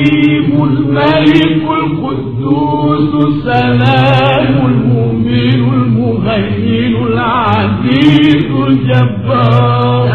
الرحيم الملك القدوس السلام المؤمن المهيمن العزيز الجبار.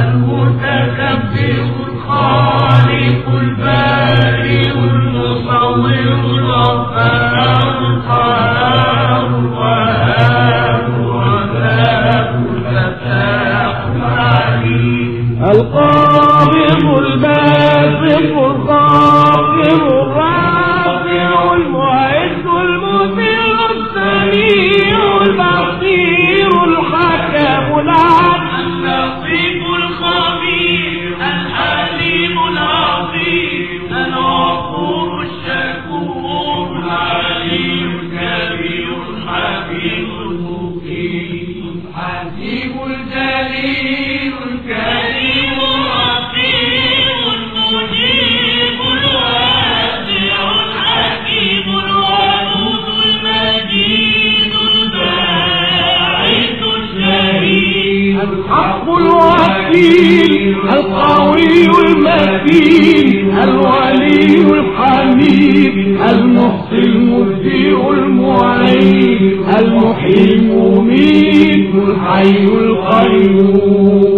الحكيم الولي الحميد المحصي المبدئ المعين المحيي المميت الحي القيوم.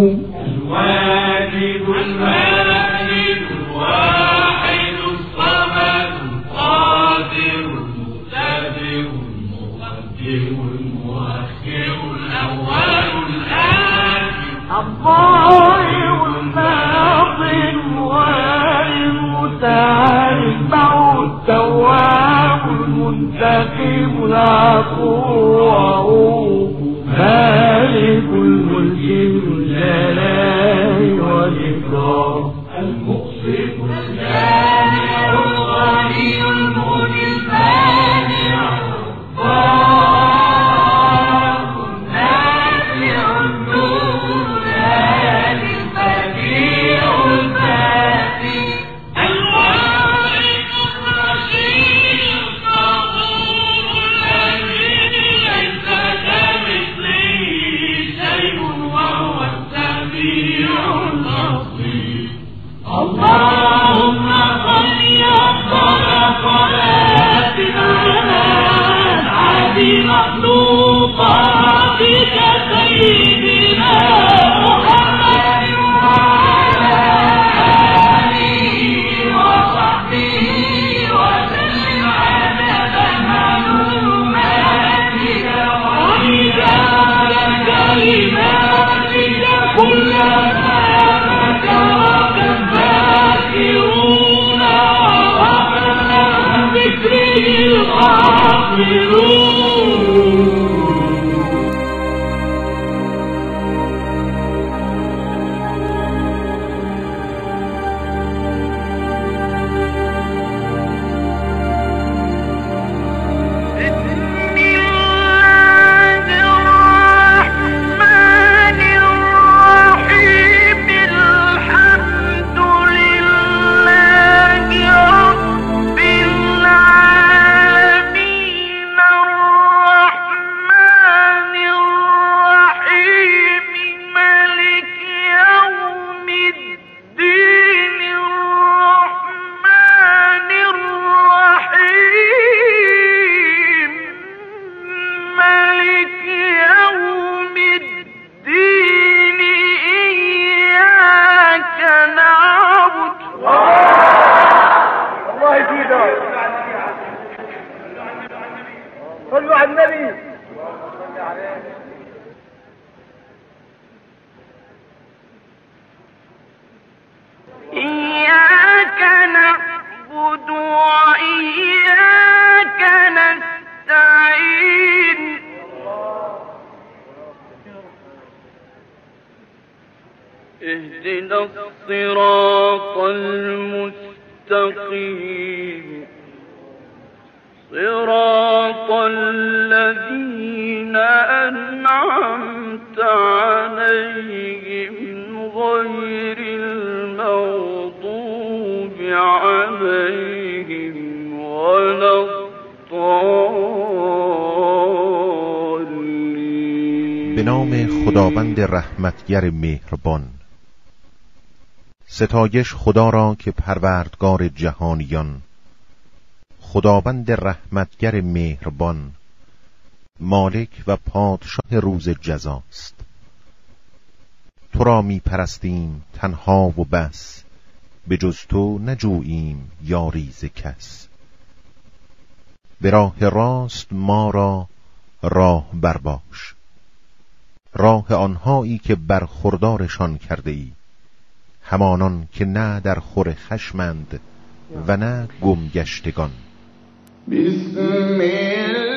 Hallelujah. اهدنا الصراط المستقيم. صراط الذين أنعمت عليهم غير المغضوب عليهم ولا الضالين. به نام خداوند رحمتگر مهربان. ستایش خدا را که پروردگار جهانیان خداوند رحمتگر مهربان مالک و پادشاه روز جزاست. تو را می پرستیم تنها و بس به جز تو نجوییم یاری ز کس. به راه راست ما را راه برباش. راه آنهایی که برخوردارشان کرده ای. همانان که نه در خور خشمند و نه گمگشتگان بسم الله.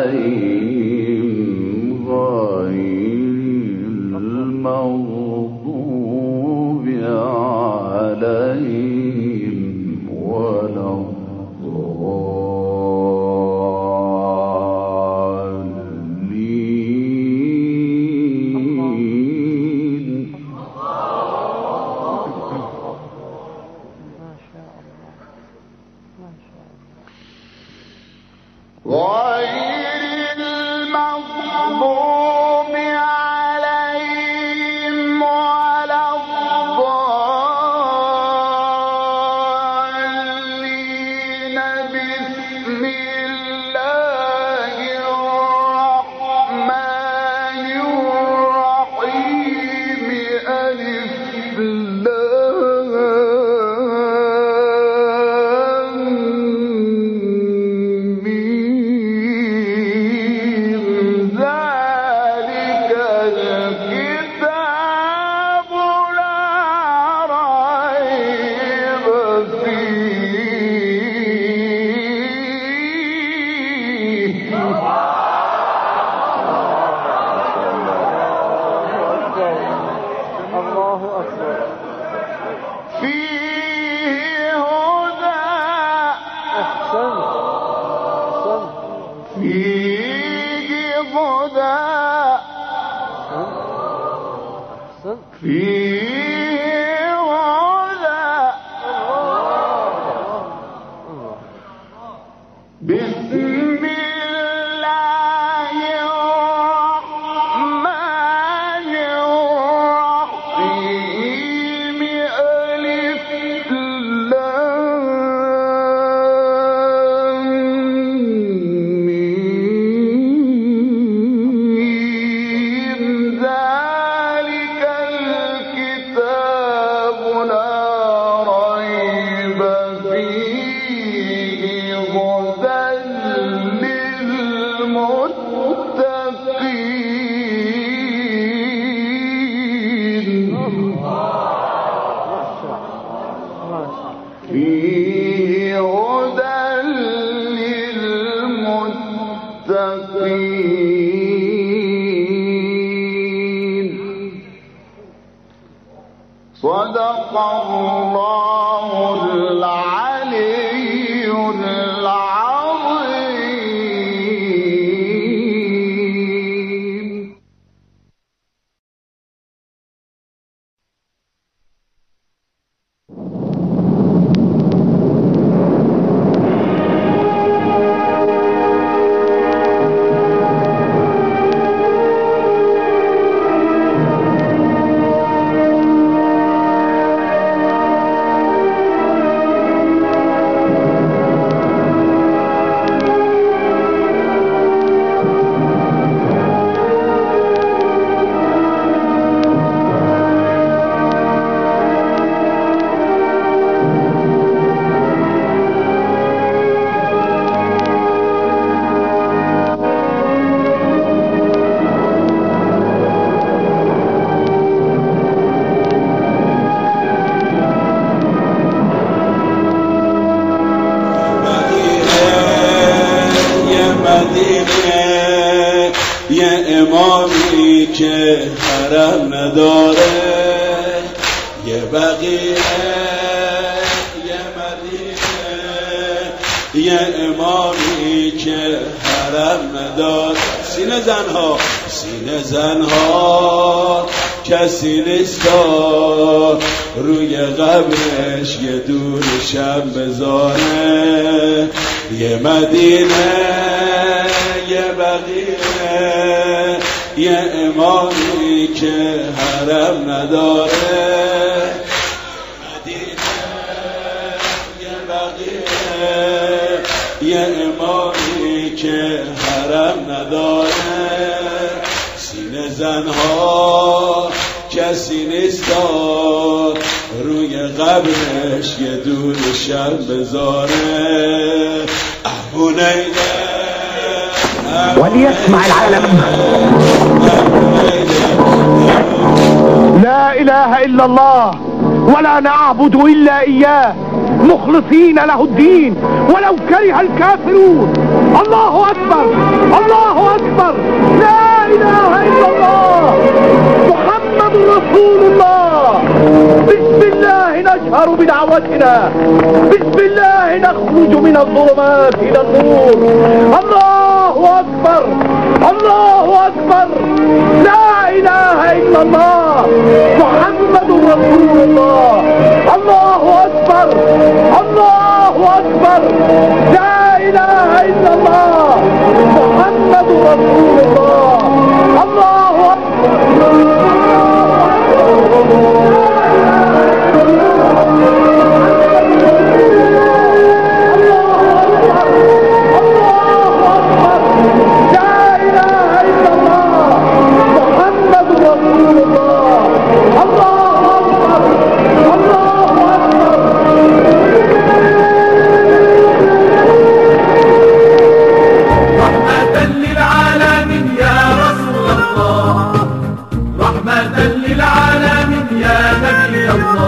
Allahu Akbar. مدینه یه امامی که حرم نداره یه بقیه یه مدینه یه امامی که حرم نداره. سینه زنها سینه زنها کسی نیست روی قبرش یه دور شب بذاره. یه مدینه. بقیه یه امامی که حرم نداره. یه امامی که حرم نداره. سینه زنها کسی نیست روی قبرش یه دور شب بذاره. احونیده وليسمع العالم. لا إله إلا الله ولا نعبد إلا إياه. مخلصين له الدين ولو كره الكافرون. الله أكبر الله أكبر. لا إله إلا الله. محمد رسول الله. بسم الله نجهر بدعوتنا. بسم الله نخرج من الظلمات إلى النور. الله أكبر. الله أكبر. لا إله إلا الله. محمد رسول الله. الله أكبر. الله أكبر. لا إله إلا الله. محمد رسول الله. الله للعالمين يا نبي الله.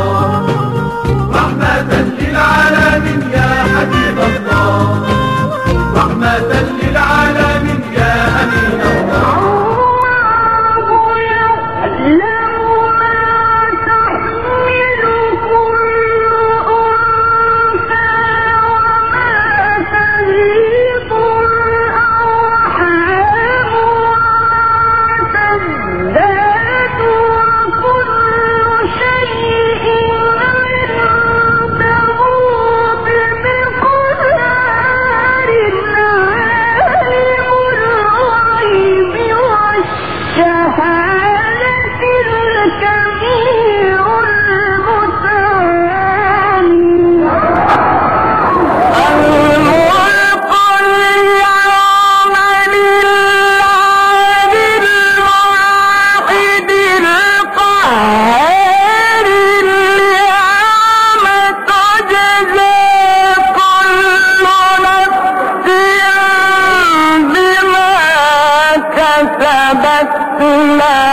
لا